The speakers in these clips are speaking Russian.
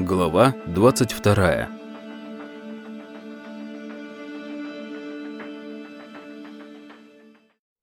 Глава 22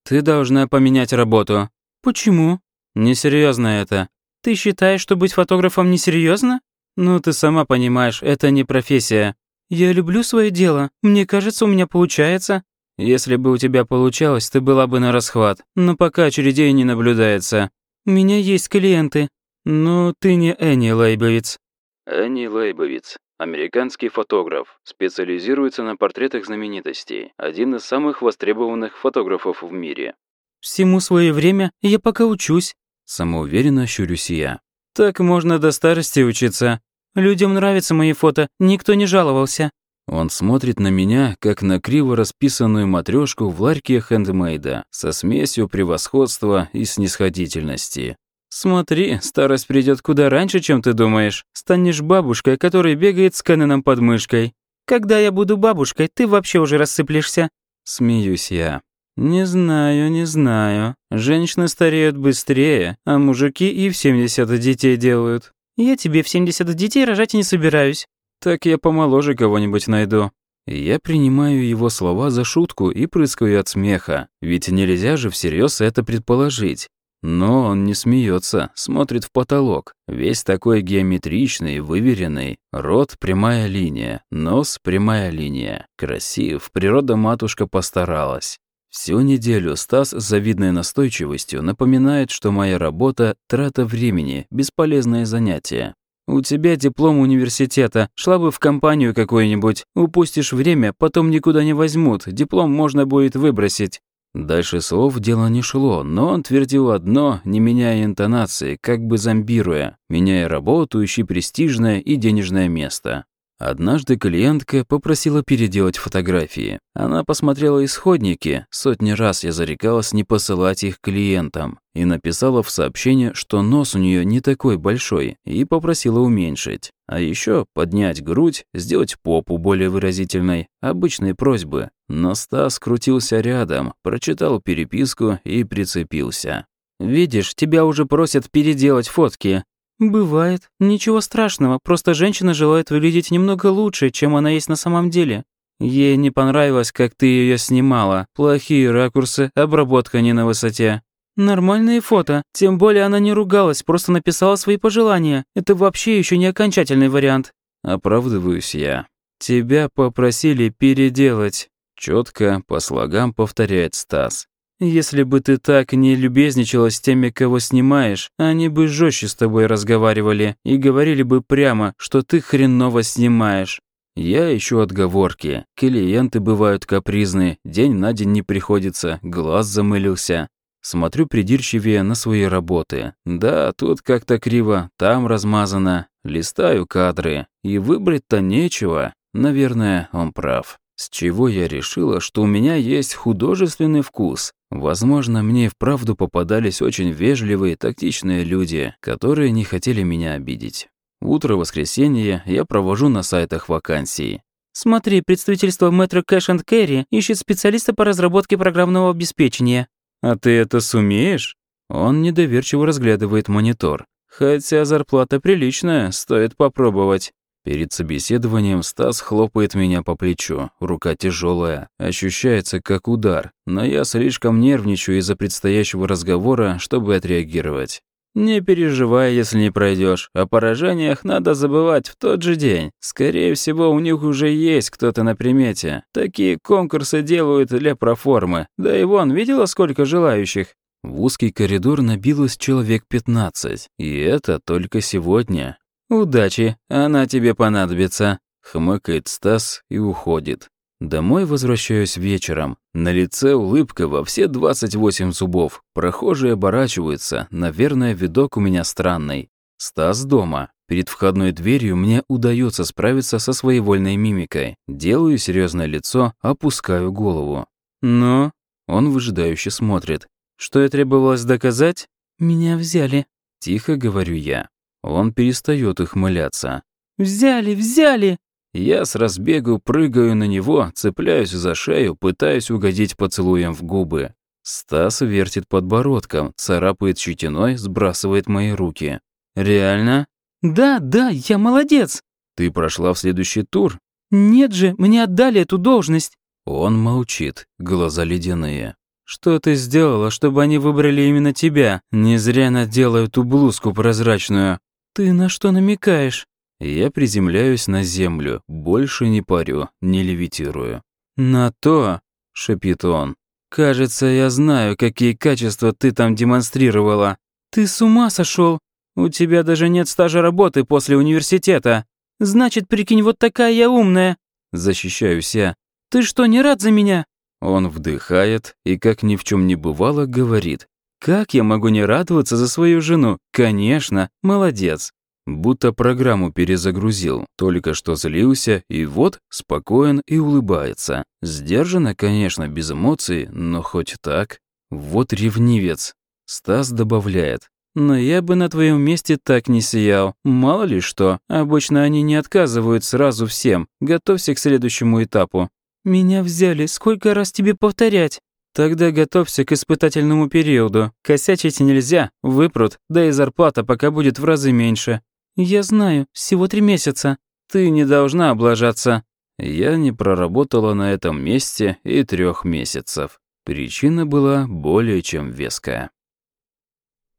«Ты должна поменять работу». «Почему?» «Несерьезно это». «Ты считаешь, что быть фотографом несерьезно?» «Ну, ты сама понимаешь, это не профессия». «Я люблю свое дело. Мне кажется, у меня получается». «Если бы у тебя получалось, ты была бы на расхват. Но пока очередей не наблюдается». «У меня есть клиенты». «Ну, ты не Энни Лейбовиц». Энни Лейбовиц. Американский фотограф. Специализируется на портретах знаменитостей. Один из самых востребованных фотографов в мире. «Всему свое время, я пока учусь». Самоуверенно щурюсь я. «Так можно до старости учиться». «Людям нравятся мои фото, никто не жаловался». Он смотрит на меня, как на криво расписанную матрешку в ларьке хендмейда, со смесью превосходства и снисходительности. «Смотри, старость придет куда раньше, чем ты думаешь. Станешь бабушкой, которая бегает с Кэноном под мышкой». «Когда я буду бабушкой, ты вообще уже рассыплешься». Смеюсь я. «Не знаю, не знаю. Женщины стареют быстрее, а мужики и в 70 детей делают». «Я тебе в 70 детей рожать не собираюсь». «Так я помоложе кого-нибудь найду». Я принимаю его слова за шутку и прыскаю от смеха, ведь нельзя же всерьез это предположить. Но он не смеется, смотрит в потолок. Весь такой геометричный, выверенный. Рот – прямая линия, нос – прямая линия. Красив, природа-матушка постаралась. Всю неделю Стас с завидной настойчивостью напоминает, что моя работа – трата времени, бесполезное занятие. «У тебя диплом университета, шла бы в компанию какую-нибудь. Упустишь время, потом никуда не возьмут, диплом можно будет выбросить». Дальше слов дело не шло, но он твердил одно, не меняя интонации, как бы зомбируя, меняя работу, ищи престижное и денежное место. Однажды клиентка попросила переделать фотографии. Она посмотрела исходники, сотни раз я зарекалась не посылать их клиентам, и написала в сообщении, что нос у нее не такой большой, и попросила уменьшить. А еще поднять грудь, сделать попу более выразительной, обычные просьбы. Но Стас крутился рядом, прочитал переписку и прицепился. «Видишь, тебя уже просят переделать фотки. «Бывает. Ничего страшного, просто женщина желает выглядеть немного лучше, чем она есть на самом деле». Ей не понравилось, как ты ее снимала. Плохие ракурсы, обработка не на высоте. Нормальные фото. Тем более она не ругалась, просто написала свои пожелания. Это вообще еще не окончательный вариант. Оправдываюсь я. Тебя попросили переделать. Четко по слогам повторяет Стас. Если бы ты так не любезничала с теми, кого снимаешь, они бы жестче с тобой разговаривали и говорили бы прямо, что ты хреново снимаешь. Я ищу отговорки. Клиенты бывают капризны, день на день не приходится, глаз замылился. Смотрю придирчивее на свои работы. Да, тут как-то криво, там размазано. Листаю кадры. И выбрать-то нечего. Наверное, он прав. С чего я решила, что у меня есть художественный вкус. Возможно, мне вправду попадались очень вежливые, тактичные люди, которые не хотели меня обидеть. Утро воскресенья я провожу на сайтах вакансий. Смотри, представительство Metro Cash and Carry ищет специалиста по разработке программного обеспечения. А ты это сумеешь? Он недоверчиво разглядывает монитор. Хотя зарплата приличная, стоит попробовать. Перед собеседованием Стас хлопает меня по плечу. Рука тяжелая, ощущается как удар, но я слишком нервничаю из-за предстоящего разговора, чтобы отреагировать. Не переживай, если не пройдешь. О поражениях надо забывать в тот же день. Скорее всего, у них уже есть кто-то на примете. Такие конкурсы делают для проформы. Да и вон, видела, сколько желающих? В узкий коридор набилось человек 15. И это только сегодня. «Удачи, она тебе понадобится», — хмыкает Стас и уходит. Домой возвращаюсь вечером. На лице улыбка во все 28 зубов. Прохожие оборачиваются, наверное, видок у меня странный. Стас дома. Перед входной дверью мне удается справиться со своевольной мимикой. Делаю серьезное лицо, опускаю голову. «Ну?» Он выжидающе смотрит. «Что и требовалось доказать?» «Меня взяли», — тихо говорю я. Он перестает ухмыляться. «Взяли, взяли!» Я с разбегу прыгаю на него, цепляюсь за шею, пытаясь угодить поцелуем в губы. Стас вертит подбородком, царапает щетиной, сбрасывает мои руки. «Реально?» Да, да, я молодец. Ты прошла в следующий тур? Нет же, мне отдали эту должность. Он молчит, глаза ледяные. Что ты сделала, чтобы они выбрали именно тебя? Не зря надела эту блузку прозрачную. Ты на что намекаешь? Я приземляюсь на землю, больше не парю, не левитирую. «На то», — шепит он, — «кажется, я знаю, какие качества ты там демонстрировала». «Ты с ума сошел? У тебя даже нет стажа работы после университета». «Значит, прикинь, вот такая я умная». Защищаюсь я. «Ты что, не рад за меня?» Он вдыхает и, как ни в чем не бывало, говорит. «Как я могу не радоваться за свою жену? Конечно, молодец». Будто программу перезагрузил, только что злился, и вот спокоен и улыбается. Сдержанно, конечно, без эмоций, но хоть так. Вот ревнивец. Стас добавляет. Но я бы на твоем месте так не сиял. Мало ли что, обычно они не отказывают сразу всем. Готовься к следующему этапу. Меня взяли, сколько раз тебе повторять? Тогда готовься к испытательному периоду. Косячить нельзя, выпрут, да и зарплата пока будет в разы меньше. «Я знаю, всего три месяца». «Ты не должна облажаться». Я не проработала на этом месте и трех месяцев. Причина была более чем веская.